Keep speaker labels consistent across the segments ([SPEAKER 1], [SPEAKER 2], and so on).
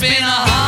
[SPEAKER 1] Been a hard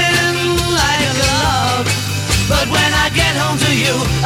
[SPEAKER 1] to you.